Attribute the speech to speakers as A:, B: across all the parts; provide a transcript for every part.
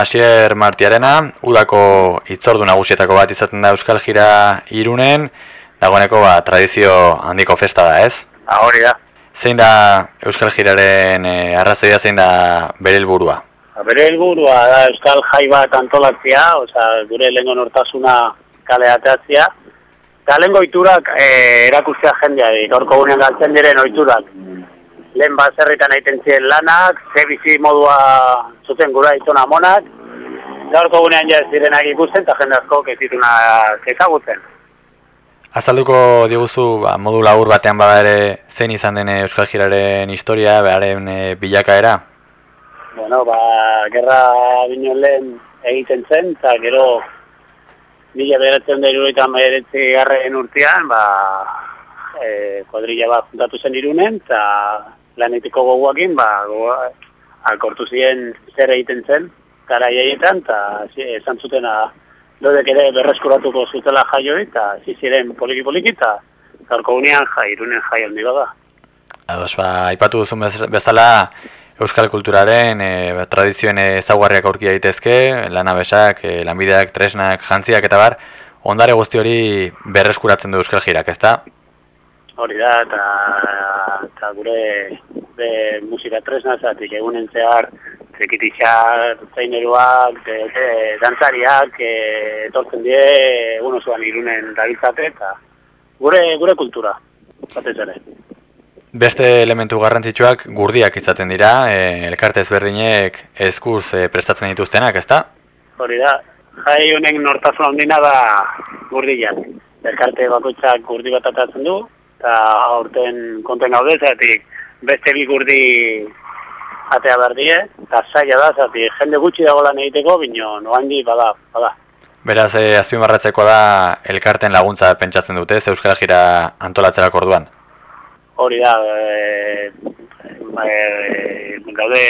A: Asier Martiarena, udako itzordu nagusietako bat izaten da Euskal Jira irunen, dagoeneko ba, tradizio handiko festa da, ez?
B: Ha, hori da.
A: Zein da Euskal Jiraren e, arrazoia zein da bere helburua?
B: Ba, bere helburua da Euskal Jai bat antolatzea, oza, gure lehenko nortasuna kaleateatzea, eta lehenko oiturak e, erakustea jendea, gorko gunean galtzen diren oiturak. Lehen bazerritan egiten ziren lanak, ze bizi modua zuten gura itona monak, gaurko gunean ja zirenak ikusten, eta jende asko kezituna ezagutzen.
A: Azalduko diguzu ba, modu labur batean bada ere zein izan den Euskal Jiraren historia, beharen e, bilakaera?
B: Bueno, ba, gerra binen lehen egiten zen, eta gero mila beratzen da iruretan beretzi garren urtean, ba, e, kuadrilla bat juntatu zen irunen, eta lanetiko goguakin, ba, goa, akortu ziren zer egiten zen, gara jaietan, eta esan zutena lodek ere berreskuratuko zutela jaio eta ziren poliki-poliki, eta zarko unean jai, irunen jai handi bada.
A: Ados, ba, ipatu duzun bezala, Euskal kulturaren e, tradizioen ezaguarriak aurki daitezke, lanabesak, e, lanbideak, tresnak, jantziak eta bar, ondare guzti hori berreskuratzen du Euskal Jirak, ezta?
B: Hori da, eta gure be, musika tresna zatik egunen zehar zekitixar, zaineruak, de, de, dantzariak, e, etortzen die, egun osoan irunen dabiltzate, eta gure, gure kultura, batez ere.
A: Beste elementu garrantzitsuak gurdiak izaten dira, e, elkarte ezberdinek eskuz e, prestatzen dituztenak, ezta?
B: Hori da, jai honek nortasun handina da gurdiak. Elkarte bakoitzak gurdi bat atatzen du, eta aurten konten gaude, zatik beste bi gurdi atea behar die, eta zaila da, zati, jende gutxi dago lan egiteko, bino, no handi, bada, bada.
A: Beraz, eh, azpimarratzeko da, elkarten laguntza pentsatzen dute, ze Euskara Jira antolatzerak orduan?
B: Hori da, e, e, gaude,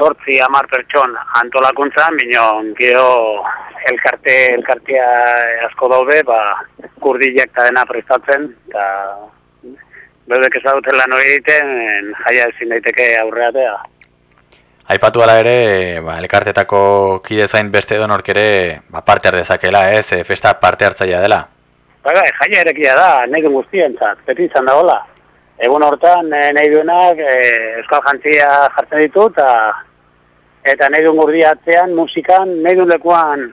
B: sortzi amar pertson antolakuntzan, bino, gero, elkarte, elkartea asko daude, ba, kurdiak eta dena prestatzen, eta Bebek ezaguten lan hori egiten, jaia ezin daiteke aurreatea.
A: Aipatu ala ere, ba, elkartetako kide zain beste edo ere ba, parte ardezakela, ez? E, festa parte hartzaia dela.
B: Ba, jaia erekia da, nahi duen guztien zat, beti izan da hola. Egun hortan, eh, nahi duenak, e, euskal jantzia jartzen ditu, eta eta nahi duen gurdiatzean, musikan, nahi duen lekuan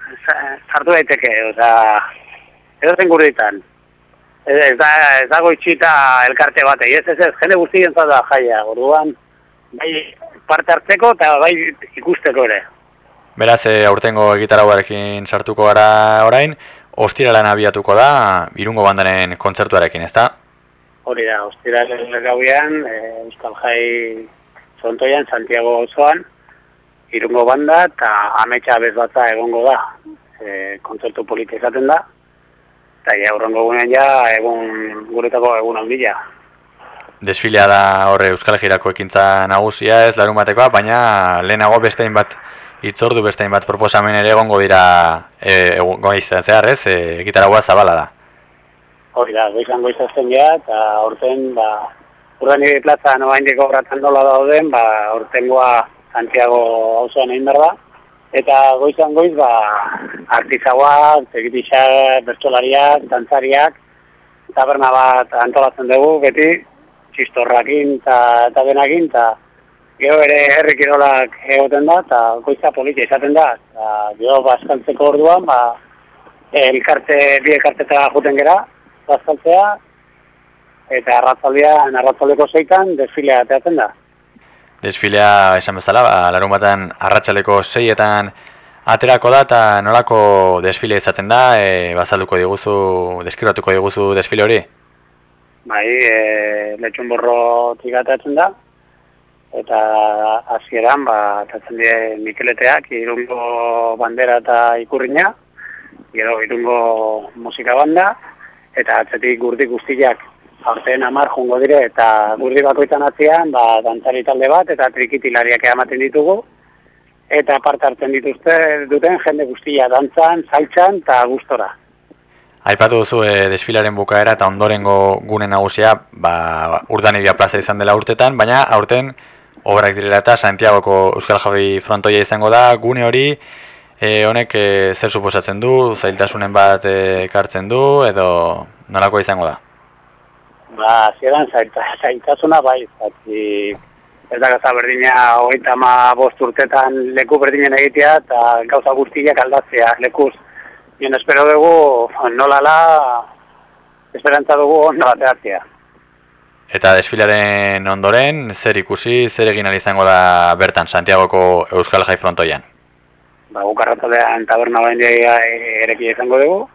B: sartu daiteke, oza, edo zen gurditan ez, da, ez dago itxita elkarte batei, ez ez ez, jende guztien da jaia, orduan, bai parte hartzeko eta bai ikusteko ere.
A: Beraz, e, aurtengo egitarauarekin sartuko gara orain, ostirala abiatuko da, irungo bandaren kontzertuarekin, ez da?
B: Hori da, ostiralen gauean, e, Euskal Jai Zontoian, Santiago osoan, irungo banda eta ametsa bezbatza egongo da, e, kontzertu politi esaten da, eta ja, urrengo gunean ja, egun guretako egun handia.
A: Desfilea da horre Euskal Jirako ekintza nagusia ez larun batekoa, baina lehenago bestein bat itzordu bestein bat proposamen ere egongo dira e, goizan zehar ez, e, gitaragua zabala da.
B: Hori da, goizan goizazten geha, eta horten, ba, nire plaza noa indiko bratzen dola dauden, ba, hortengoa Santiago hauzoan egin behar da. Eta goizan goiz, ba, artizagoak, egitixak, bertsolariak, dantzariak, taberna bat antolatzen dugu, beti, txistorrakin eta denakin, eta gero ere herrikirolak egoten da, eta goizta politia izaten da, eta gero bazkaltzeko orduan, ba, elkarte, bi elkartetara juten gera, bazkaltzea, eta arratzaldean, arratzaldeko zeitan, desfilea teatzen da.
A: Desfilea esan bezala, ba, larun batan arratsaleko seietan aterako da eta nolako desfile izaten da, e, bazalduko diguzu, deskiratuko diguzu desfile hori?
B: Bai, e, letxun borro tigatatzen da, eta hasieran ba, tatzen die Mikeleteak, irungo bandera eta ikurriña, gero irungo musika banda, eta atzetik gurdi guztiak aurten amar jungo dire, eta gurdi bakoitan atzian, ba, dantzari talde bat, eta trikitilariak ematen ditugu, eta parte hartzen dituzte duten jende guztia dantzan, saltzan eta gustora.
A: Aipatu duzu e, desfilaren bukaera eta ondorengo gune nagusia, ba, urdan plaza izan dela urtetan, baina aurten obrak direla eta Santiagoko Euskal Javi frontoia izango da, gune hori e, honek e, zer suposatzen du, zailtasunen bat ekartzen du, edo nolako izango da?
B: Ba, ziren zailtasuna bai, zati, ez da gauza berdina hogeita ma bost urtetan leku berdinen egitea eta gauza guztiak aldatzea lekuz. Bien, espero dugu nolala, esperantza dugu ondo bateatzea.
A: Eta desfilaren ondoren, zer ikusi, zer egin izango da bertan Santiagoko Euskal Jai Frontoian?
B: Ba, guk arratzaldean taberna bain ereki izango dugu,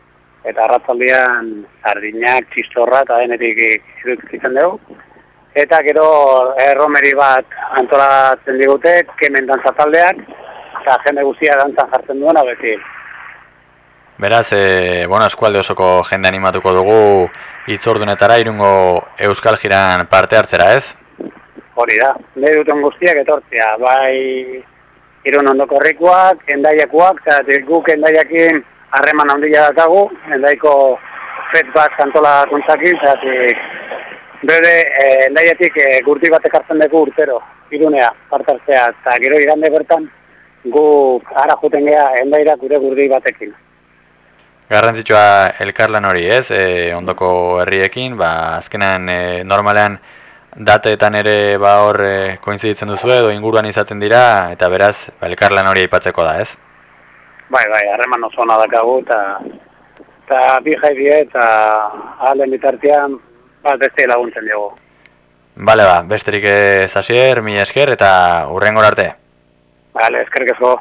B: eta arratzaldean sardinak, txistorra eta denetik izan dugu. Eta gero erromeri bat antolatzen digute, kemen dantza taldeak, eta jende guztia dantzan jartzen duena beti.
A: Beraz, e, bueno, eskualde osoko jende animatuko dugu itzordunetara irungo euskal jiran parte hartzera, ez?
B: Hori da, nahi duten guztiak etortzea, bai irun ondoko horrikuak, endaiakuak, eta guk endaiakin harreman handia dakagu, endaiko fet bat kantola kuntzakin, eta bere eh, endaiatik e, gurti bat ekartzen dugu urtero, irunea, parte hartzea, eta gero igande bertan guk ara juten geha endaira gure gurdi batekin.
A: Garrantzitsua elkarlan hori, ez? E, ondoko herriekin, ba, azkenan e, normalean dateetan ere ba hor e, koinziditzen duzu edo inguruan izaten dira eta beraz ba, elkarlan hori aipatzeko da, ez?
B: Bai, bai, harreman oso ona dakagu eta eta bi jaidie eta ahalen bitartean bat beste laguntzen dugu.
A: Bale ba, besterik ez hasier, mi esker eta urrengor arte.
B: Bale, eskerkezo.